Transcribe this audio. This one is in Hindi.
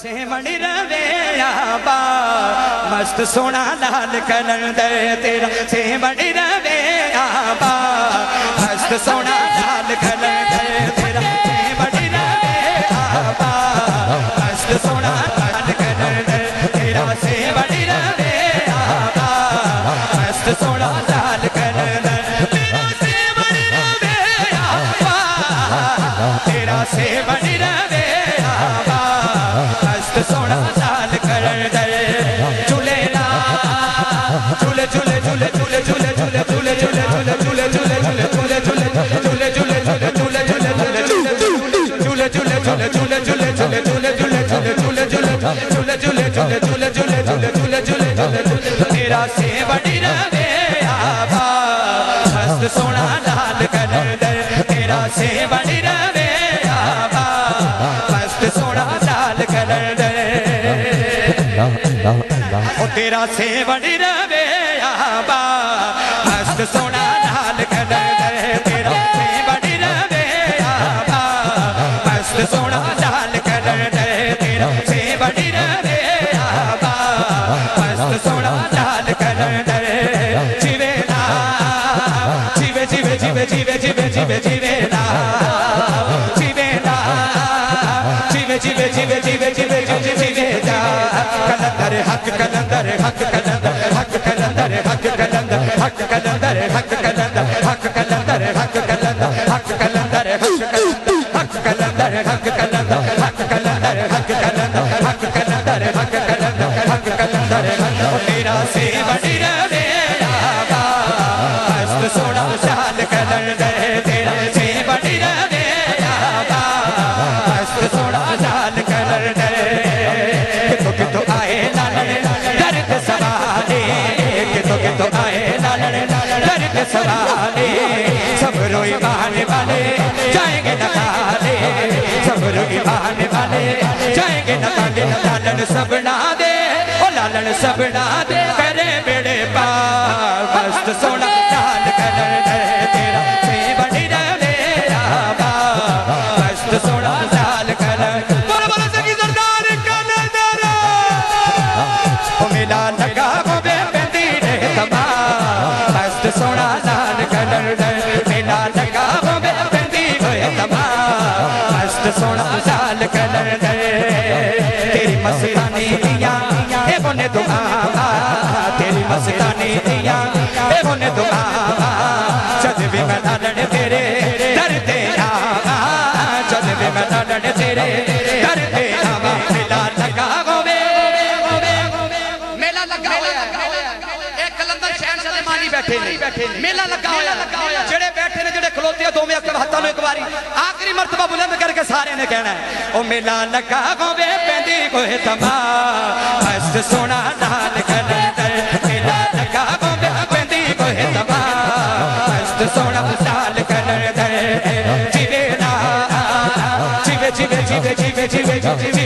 सेवण रवेड़ा बा मस्त सोना लाल कलंद तेरा सेवण रवेड़ा बा मस्त सोना लाल कलंद तेरा सेवण रवेड़ा बा मस्त सोना लाल कलंद तेरा सेवण रवेड़ा बा मस्त सोना लाल कलंद तेरा सेवण रवेड़ा बा तेरा सेवण रवेड़ा ਤੇਰਾ ਸੇਵੜੀ ਰਵੇ ਆਵਾ ਹਸਤ ਸੋਣਾ ਲਾਲ ਕਰ ਦੇ ਤੇਰਾ ਸੇਵੜੀ ਉਹ ਤੇਰਾ ਸੇਵਣ ਰਵੇ ਆਬਾ। ਮਸਤ ਸੋਨਾ ਨਾਲ ਖਲਦਰ ਤੇਰਾ हक कलंदर हक कलंदर हक कलंदर हक कलंदर हक कलंदर हक कलंदर हक कलंदर हक कलंदर हक कलंदर हक कलंदर हक कलंदर हक कलंदर हक कलंदर हक तेरा कितो आए लालन दर्द सवाले सब रोई बहाने वाले जाएंगे न काले सब रोई बहाने वाले जाएंगे न काले लालन सब ना दे ओ लालन सब ना दे करे बेड़े मस्त सोना लाल कलर सोना लाल कलर तेरी मस्तानी दिया ए बोने दुआ तेरी मस्तानी दिया ए बोने दुआ एक कलंदर शहनशाह दे मानी बैठे ने मेला लगा होया जेड़े बैठे ने जेड़े खलोते दोवें अकल हत्था नु एक बारी आखिरी मर्तबा बुलंद करके सारे ने कहना है ओ मेला लगा होवे पेंदी कोई तमा मस्त सोना लाल कलंदर मेला लगा होवे पेंदी कोई तमा मस्त सोना लाल कलंदर जीवे ना जीवे जीवे जीवे जीवे जीवे जीवे